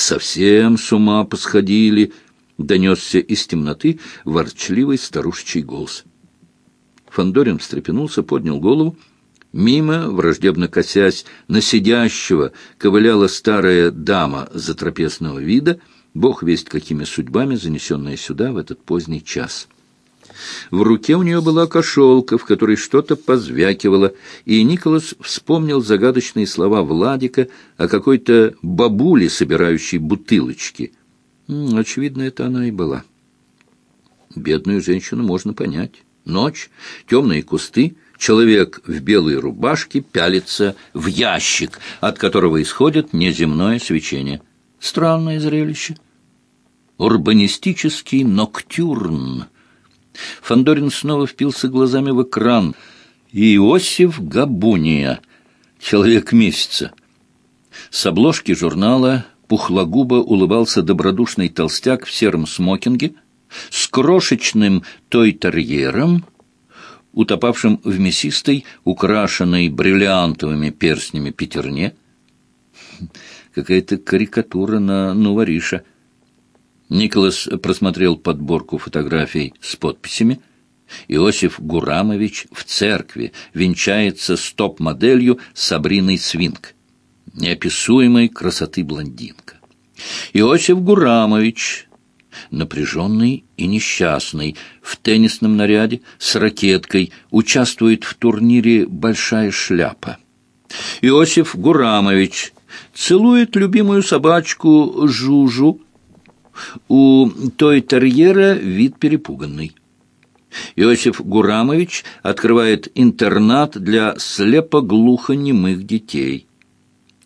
совсем с ума посходили, — донесся из темноты ворчливый старушечий голос. Фандорин встрепенулся, поднял голову. Мимо, враждебно косясь на сидящего, ковыляла старая дама затрапезного вида, бог весть какими судьбами, занесенная сюда в этот поздний час. В руке у нее была кошелка, в которой что-то позвякивало, и Николас вспомнил загадочные слова Владика о какой-то бабуле, собирающей бутылочки. Очевидно, это она и была. Бедную женщину можно понять. Ночь, темные кусты, человек в белой рубашке пялится в ящик, от которого исходит неземное свечение. Странное зрелище. Урбанистический ноктюрн — Фандорин снова впился глазами в экран. Иосиф Габуния, человек месяца. С обложки журнала пухлогубо улыбался добродушный толстяк в сером смокинге с крошечным той-терьером, утопавшим в мясистой, украшенной бриллиантовыми перстнями пятерне. Какая-то карикатура на Нувариша — Николас просмотрел подборку фотографий с подписями. Иосиф Гурамович в церкви венчается с топ-моделью Сабриной Свинг. Неописуемой красоты блондинка. Иосиф Гурамович, напряженный и несчастный, в теннисном наряде, с ракеткой, участвует в турнире «Большая шляпа». Иосиф Гурамович целует любимую собачку Жужу, у той терьера вид перепуганный. Иосиф Гурамович открывает интернат для слепо-глухонемых детей.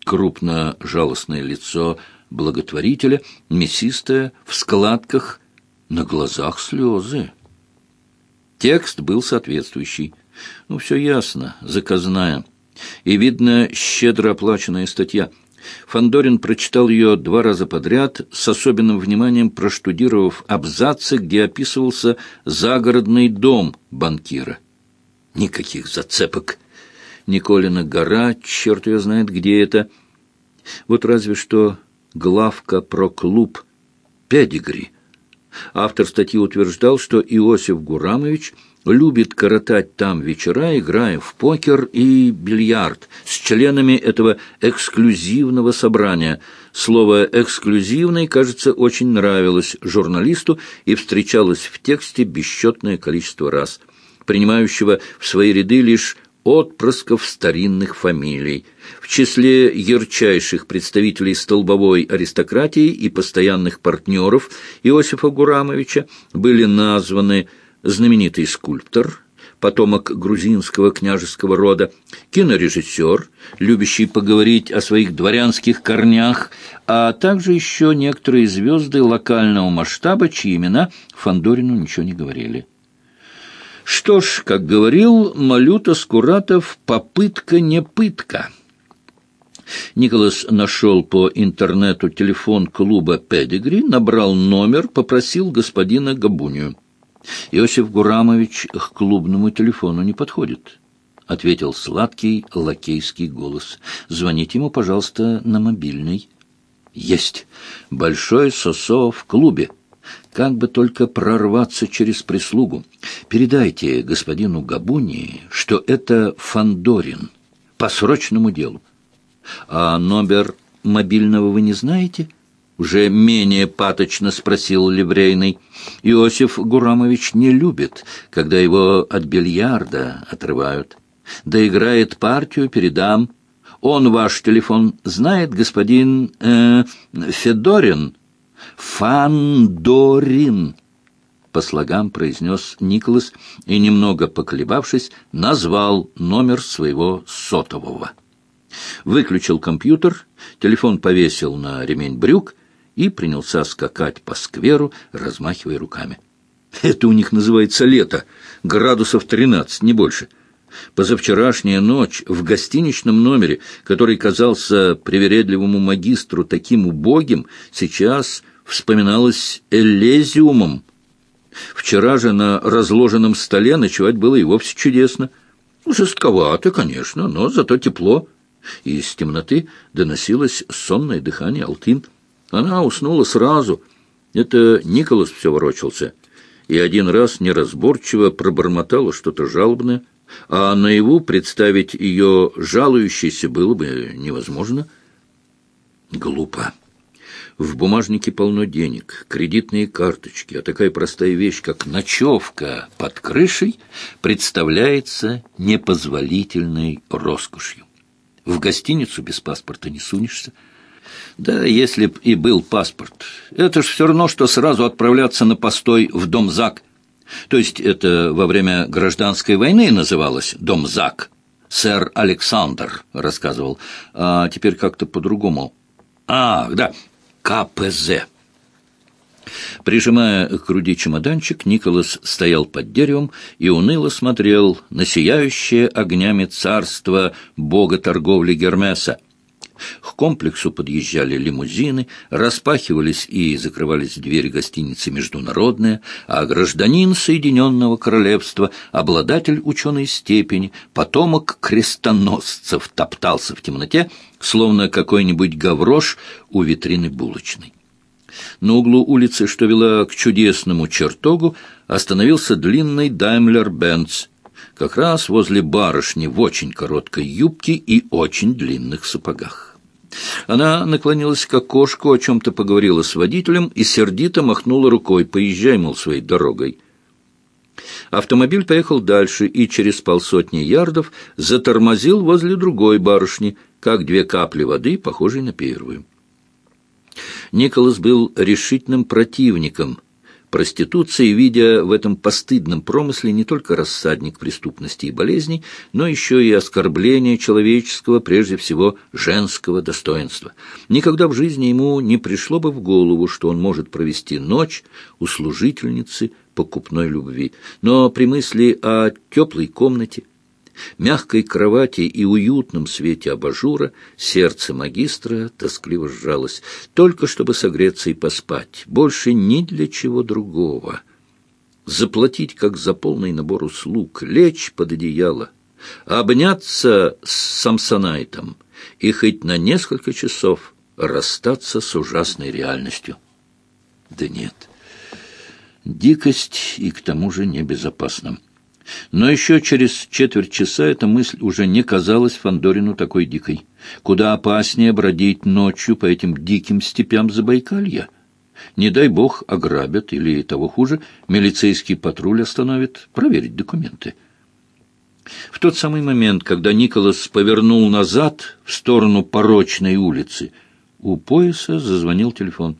Крупно-жалостное лицо благотворителя, мясистое, в складках, на глазах слезы. Текст был соответствующий. Ну, все ясно, заказная. И, видно, щедро оплаченная статья – Фандорин прочитал ее два раза подряд, с особенным вниманием проштудировав абзацы, где описывался загородный дом банкира. Никаких зацепок. Николина гора, черт ее знает, где это. Вот разве что главка про клуб «Педигри». Автор статьи утверждал, что Иосиф Гурамович – любит коротать там вечера, играя в покер и бильярд с членами этого эксклюзивного собрания. Слово «эксклюзивный», кажется, очень нравилось журналисту и встречалось в тексте бесчетное количество раз, принимающего в свои ряды лишь отпрысков старинных фамилий. В числе ярчайших представителей столбовой аристократии и постоянных партнеров Иосифа Гурамовича были названы знаменитый скульптор, потомок грузинского княжеского рода, кинорежиссер, любящий поговорить о своих дворянских корнях, а также еще некоторые звезды локального масштаба, чьи имена Фандорину ничего не говорили. Что ж, как говорил Малюта Скуратов, попытка не пытка. Николас нашел по интернету телефон клуба «Педигри», набрал номер, попросил господина Габунию. Иосиф Гурамович к клубному телефону не подходит, — ответил сладкий лакейский голос. — Звоните ему, пожалуйста, на мобильный. — Есть. Большой сосо в клубе. Как бы только прорваться через прислугу. Передайте господину Габуни, что это Фандорин по срочному делу. А номер мобильного вы не знаете? — уже менее паточно спросил Ливрейный. Иосиф Гурамович не любит, когда его от бильярда отрывают. Доиграет партию, передам. Он ваш телефон знает, господин э, Федорин? Фандорин, по слогам произнес Николас и, немного поколебавшись, назвал номер своего сотового. Выключил компьютер, телефон повесил на ремень брюк и принялся скакать по скверу, размахивая руками. Это у них называется лето, градусов тринадцать, не больше. Позавчерашняя ночь в гостиничном номере, который казался привередливому магистру таким убогим, сейчас вспоминалась Элезиумом. Вчера же на разложенном столе ночевать было и вовсе чудесно. Жестковато, конечно, но зато тепло. Из темноты доносилось сонное дыхание Алтын. Она уснула сразу. Это Николас все ворочался. И один раз неразборчиво пробормотала что-то жалобное, а наяву представить ее жалующейся было бы невозможно. Глупо. В бумажнике полно денег, кредитные карточки, а такая простая вещь, как ночевка под крышей, представляется непозволительной роскошью. В гостиницу без паспорта не сунешься. Да, если б и был паспорт, это ж все равно, что сразу отправляться на постой в дом ЗАГ. То есть это во время гражданской войны называлось «Дом ЗАГ». Сэр Александр рассказывал, а теперь как-то по-другому. А, да, КПЗ. Прижимая к груди чемоданчик, Николас стоял под деревом и уныло смотрел на сияющее огнями царство бога торговли Гермеса. К комплексу подъезжали лимузины, распахивались и закрывались двери гостиницы «Международная», а гражданин Соединенного Королевства, обладатель ученой степени, потомок крестоносцев, топтался в темноте, словно какой-нибудь гаврош у витрины булочной. На углу улицы, что вела к чудесному чертогу, остановился длинный Даймлер-Бенц, как раз возле барышни в очень короткой юбке и очень длинных сапогах. Она наклонилась к окошку, о чем-то поговорила с водителем и сердито махнула рукой «Поезжай, мол, своей дорогой». Автомобиль поехал дальше и через полсотни ярдов затормозил возле другой барышни, как две капли воды, похожей на первую. Николас был решительным противником проституции, видя в этом постыдном промысле не только рассадник преступности и болезней, но еще и оскорбление человеческого, прежде всего женского достоинства. Никогда в жизни ему не пришло бы в голову, что он может провести ночь у служительницы покупной любви. Но при мысли о теплой комнате, мягкой кровати и уютном свете абажура сердце магистра тоскливо сжалось, только чтобы согреться и поспать, больше ни для чего другого. Заплатить, как за полный набор услуг, лечь под одеяло, обняться с Самсонайтом и хоть на несколько часов расстаться с ужасной реальностью. Да нет, дикость и к тому же небезопасна. Но еще через четверть часа эта мысль уже не казалась Фандорину такой дикой. Куда опаснее бродить ночью по этим диким степям Забайкалья. Не дай бог ограбят или, того хуже, милицейский патруль остановит проверить документы. В тот самый момент, когда Николас повернул назад в сторону порочной улицы, у пояса зазвонил телефон.